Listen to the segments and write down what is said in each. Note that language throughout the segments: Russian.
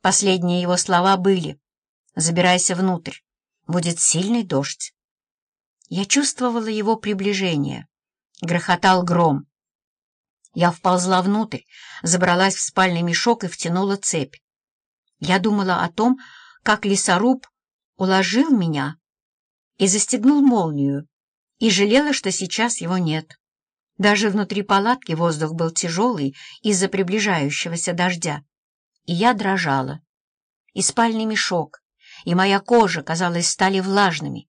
Последние его слова были «Забирайся внутрь, будет сильный дождь». Я чувствовала его приближение. Грохотал гром. Я вползла внутрь, забралась в спальный мешок и втянула цепь. Я думала о том, как лесоруб уложил меня и застегнул молнию, и жалела, что сейчас его нет. Даже внутри палатки воздух был тяжелый из-за приближающегося дождя, и я дрожала. И спальный мешок, и моя кожа, казалось, стали влажными.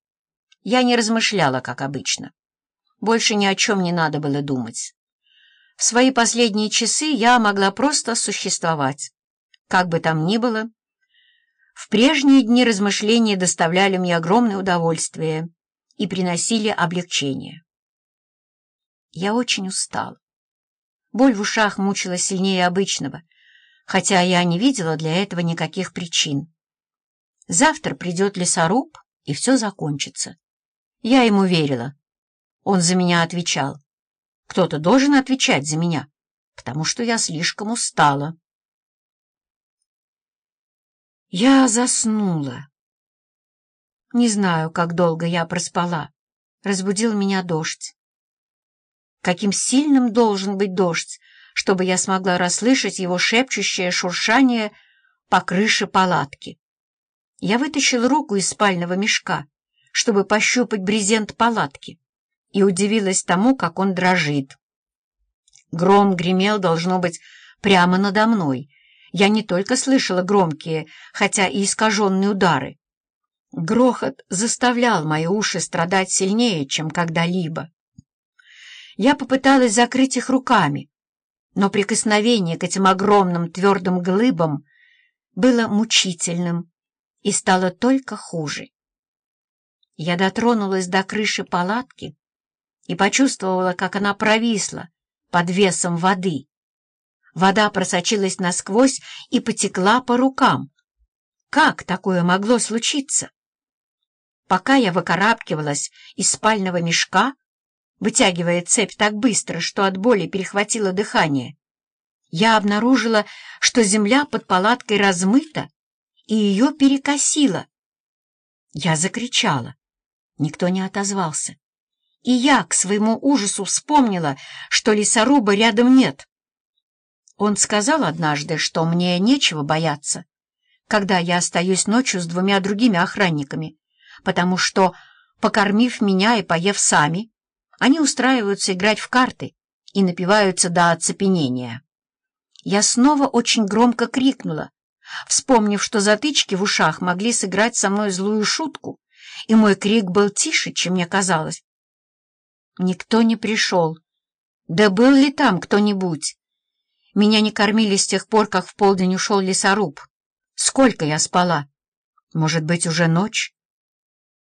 Я не размышляла, как обычно. Больше ни о чем не надо было думать. В свои последние часы я могла просто существовать. Как бы там ни было, в прежние дни размышления доставляли мне огромное удовольствие и приносили облегчение. Я очень устала. Боль в ушах мучила сильнее обычного, хотя я не видела для этого никаких причин. Завтра придет лесоруб, и все закончится. Я ему верила. Он за меня отвечал. Кто-то должен отвечать за меня, потому что я слишком устала. Я заснула. Не знаю, как долго я проспала. Разбудил меня дождь. Каким сильным должен быть дождь, чтобы я смогла расслышать его шепчущее шуршание по крыше палатки. Я вытащила руку из спального мешка, чтобы пощупать брезент палатки, и удивилась тому, как он дрожит. Гром гремел, должно быть, прямо надо мной, я не только слышала громкие, хотя и искаженные удары. Грохот заставлял мои уши страдать сильнее, чем когда-либо. Я попыталась закрыть их руками, но прикосновение к этим огромным твердым глыбам было мучительным и стало только хуже. Я дотронулась до крыши палатки и почувствовала, как она провисла под весом воды. Вода просочилась насквозь и потекла по рукам. Как такое могло случиться? Пока я выкарабкивалась из спального мешка, вытягивая цепь так быстро, что от боли перехватило дыхание, я обнаружила, что земля под палаткой размыта, и ее перекосило. Я закричала. Никто не отозвался. И я, к своему ужасу, вспомнила, что лесоруба рядом нет. Он сказал однажды, что мне нечего бояться, когда я остаюсь ночью с двумя другими охранниками, потому что, покормив меня и поев сами, они устраиваются играть в карты и напиваются до оцепенения. Я снова очень громко крикнула, вспомнив, что затычки в ушах могли сыграть со мной злую шутку, и мой крик был тише, чем мне казалось. Никто не пришел. Да был ли там кто-нибудь? Меня не кормили с тех пор, как в полдень ушел лесоруб. Сколько я спала? Может быть, уже ночь?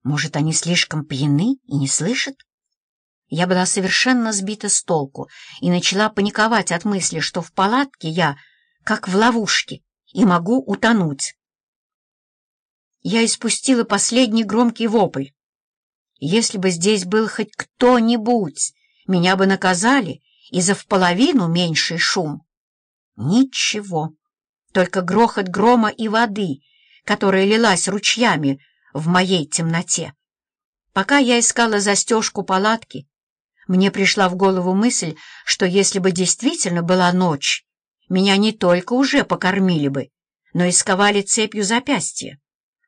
Может, они слишком пьяны и не слышат? Я была совершенно сбита с толку и начала паниковать от мысли, что в палатке я, как в ловушке, и могу утонуть. Я испустила последний громкий вопль. Если бы здесь был хоть кто-нибудь, меня бы наказали и за в половину меньший шум. Ничего, только грохот грома и воды, которая лилась ручьями в моей темноте. Пока я искала застежку палатки, мне пришла в голову мысль, что если бы действительно была ночь, меня не только уже покормили бы, но и сковали цепью запястья.